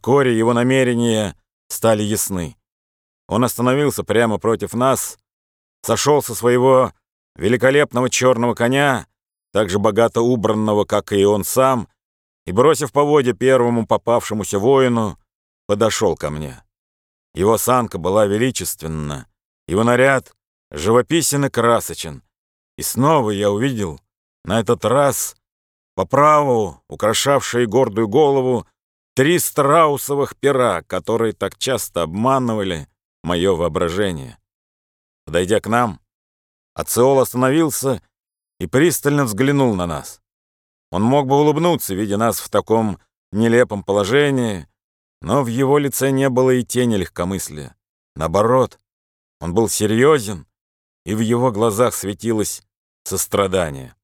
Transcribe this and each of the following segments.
Вскоре его намерения стали ясны. Он остановился прямо против нас, сошел со своего великолепного черного коня, так же богато убранного, как и он сам, и, бросив поводья первому попавшемуся воину, подошел ко мне. Его санка была величественна, его наряд живописен и красочен. И снова я увидел, на этот раз, по праву, украшавшие гордую голову, три страусовых пера, которые так часто обманывали мое воображение. Подойдя к нам, Ациол остановился и пристально взглянул на нас. Он мог бы улыбнуться, видя нас в таком нелепом положении, но в его лице не было и тени легкомыслия. Наоборот, он был серьезен, и в его глазах светилось сострадание.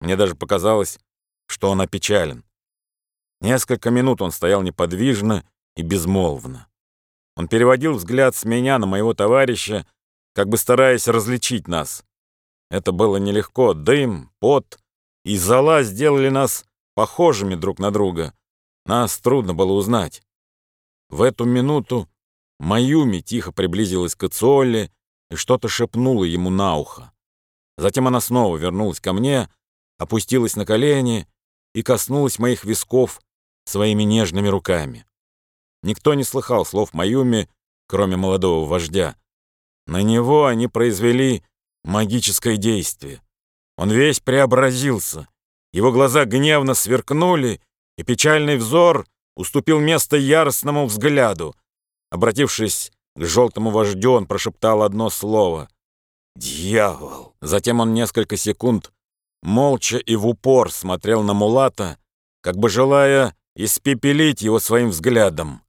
Мне даже показалось, что он опечален. Несколько минут он стоял неподвижно и безмолвно. Он переводил взгляд с меня на моего товарища, как бы стараясь различить нас. Это было нелегко. Дым, пот и зола сделали нас похожими друг на друга. Нас трудно было узнать. В эту минуту Маюми тихо приблизилась к Ицолле и что-то шепнула ему на ухо. Затем она снова вернулась ко мне, опустилась на колени и коснулась моих висков своими нежными руками. Никто не слыхал слов Маюми, кроме молодого вождя. На него они произвели магическое действие. Он весь преобразился. Его глаза гневно сверкнули, и печальный взор уступил место яростному взгляду. Обратившись к желтому вождю, он прошептал одно слово «Дьявол!». Затем он несколько секунд молча и в упор смотрел на Мулата, как бы желая испепелить его своим взглядом.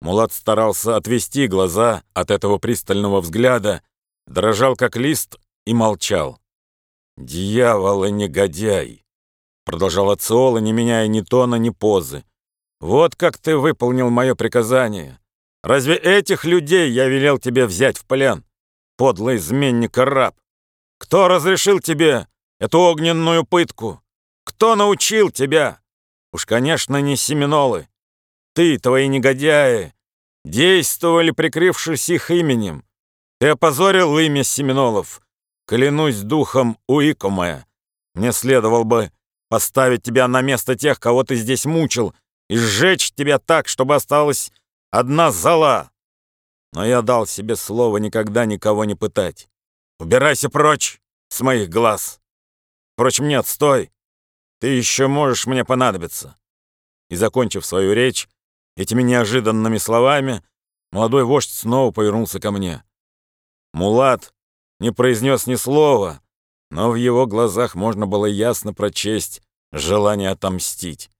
Мулат старался отвести глаза от этого пристального взгляда, дрожал как лист и молчал. «Дьявол и негодяй!» Продолжал Ациола, не меняя ни тона, ни позы. «Вот как ты выполнил мое приказание. Разве этих людей я велел тебе взять в плен? Подлый изменник-раб! Кто разрешил тебе эту огненную пытку? Кто научил тебя? Уж, конечно, не семинолы. Ты, твои негодяи, действовали, прикрывшись их именем. Ты опозорил имя Семенолов. Клянусь духом Уикомая. Мне следовало бы поставить тебя на место тех, кого ты здесь мучил, и сжечь тебя так, чтобы осталась одна зола. Но я дал себе слово никогда никого не пытать. Убирайся прочь с моих глаз. Впрочем, нет, стой. Ты еще можешь мне понадобиться. И, закончив свою речь, этими неожиданными словами, молодой вождь снова повернулся ко мне. Мулат не произнес ни слова, но в его глазах можно было ясно прочесть желание отомстить.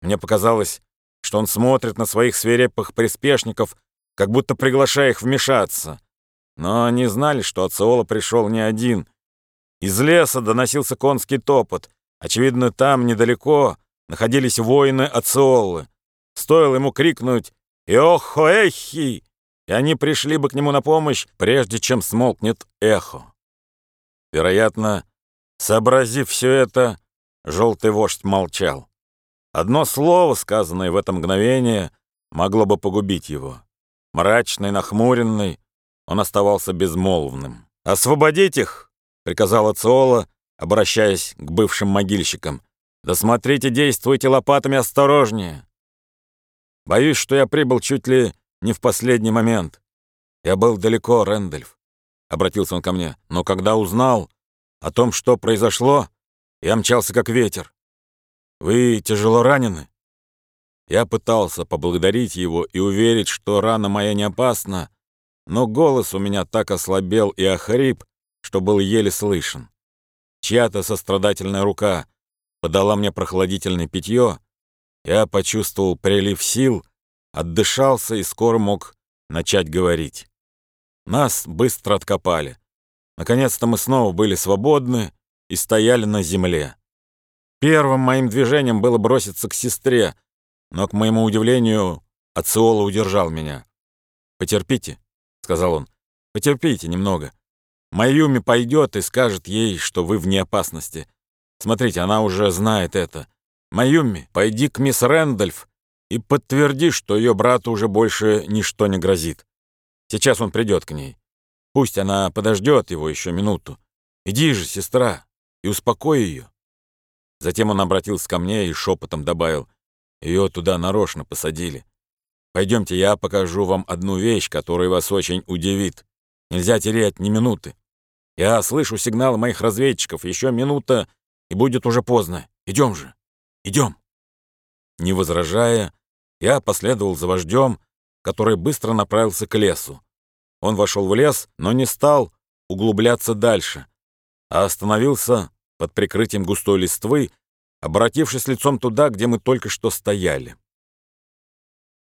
Мне показалось, что он смотрит на своих свирепых приспешников, как будто приглашая их вмешаться. Но они знали, что Ациола пришел не один. Из леса доносился конский топот. Очевидно, там, недалеко, находились воины Ациолы. Стоило ему крикнуть «Иохоэхи!» и они пришли бы к нему на помощь, прежде чем смолкнет эхо. Вероятно, сообразив все это, желтый вождь молчал. Одно слово, сказанное в это мгновение, могло бы погубить его. Мрачный, нахмуренный, он оставался безмолвным. «Освободить их!» — приказала Циола, обращаясь к бывшим могильщикам. «Да смотрите, действуйте лопатами осторожнее!» Боюсь, что я прибыл чуть ли не в последний момент. Я был далеко, Рэндольф, — обратился он ко мне, но когда узнал о том, что произошло, я мчался как ветер. Вы тяжело ранены? Я пытался поблагодарить его и уверить, что рана моя не опасна, но голос у меня так ослабел и охрип, что был еле слышен. Чья-то сострадательная рука подала мне прохладительное питье, я почувствовал прилив сил, отдышался и скоро мог начать говорить. Нас быстро откопали. Наконец-то мы снова были свободны и стояли на земле. Первым моим движением было броситься к сестре, но, к моему удивлению, Ациола удержал меня. «Потерпите», — сказал он, — «потерпите немного. Майюми пойдет и скажет ей, что вы вне опасности. Смотрите, она уже знает это. Маюми, пойди к мисс Рэндольф и подтверди, что ее брату уже больше ничто не грозит. Сейчас он придет к ней. Пусть она подождет его еще минуту. Иди же, сестра, и успокой ее. Затем он обратился ко мне и шепотом добавил, ее туда нарочно посадили. Пойдемте, я покажу вам одну вещь, которая вас очень удивит. Нельзя терять ни минуты. Я слышу сигнал моих разведчиков. Еще минута, и будет уже поздно. Идем же, идем. Не возражая, я последовал за вождем, который быстро направился к лесу. Он вошел в лес, но не стал углубляться дальше, а остановился под прикрытием густой листвы, обратившись лицом туда, где мы только что стояли.